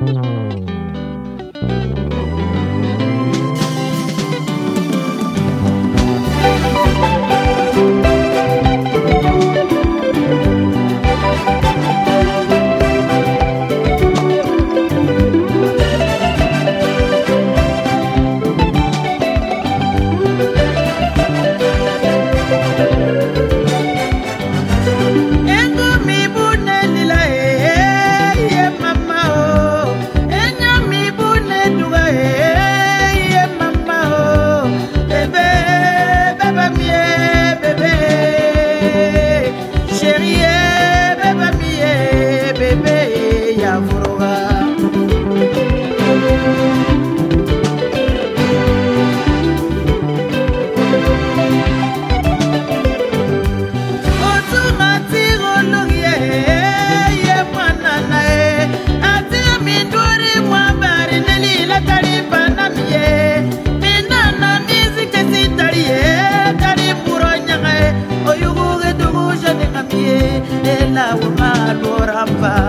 うん。bye.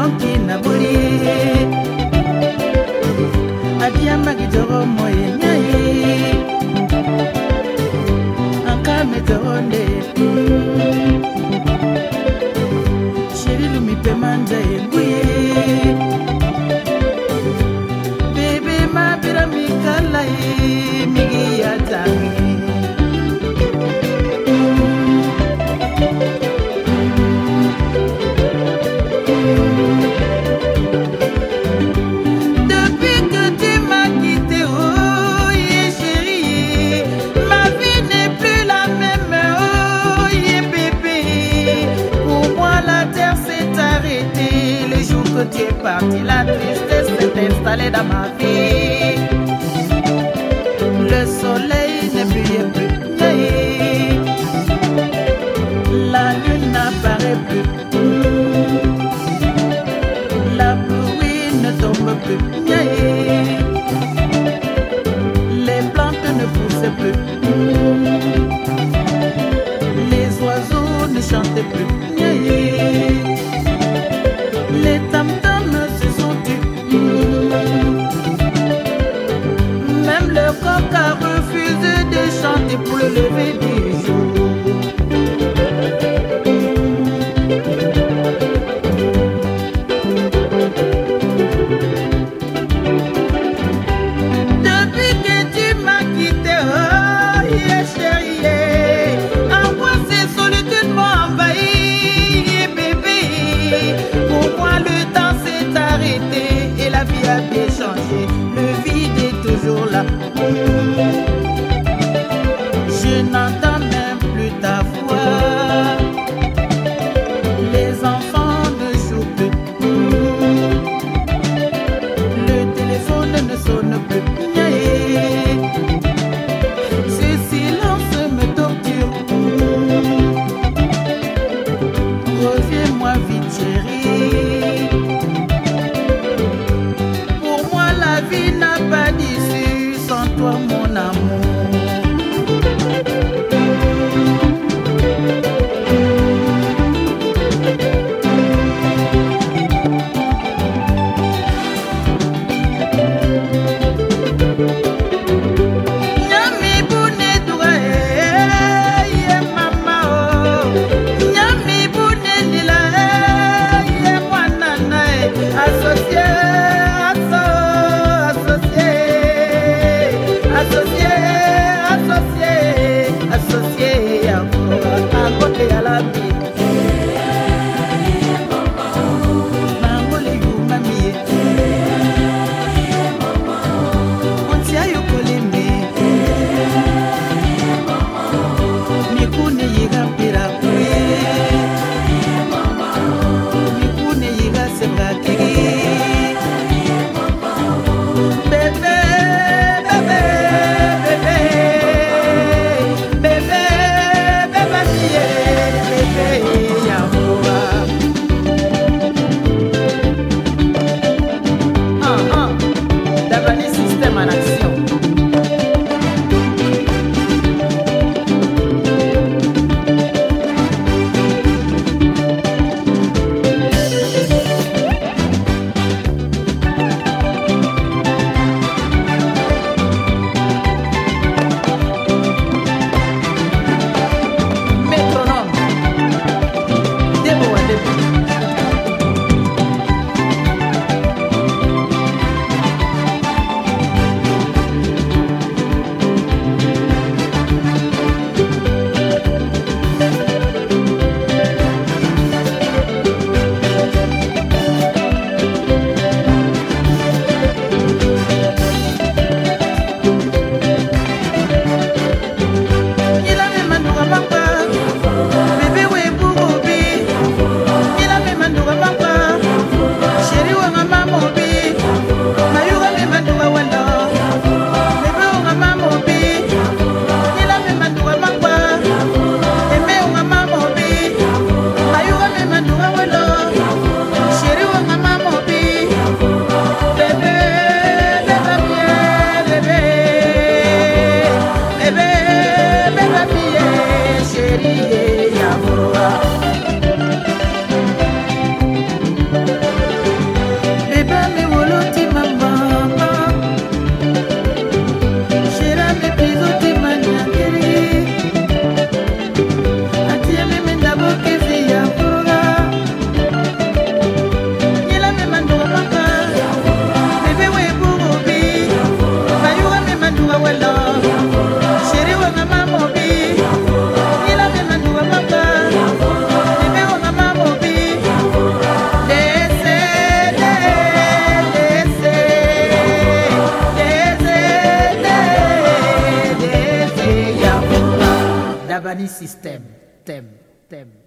Valentina Bonita. que tu parti, la tristesse s'est installée dans ma vie. sistema, tem, tem.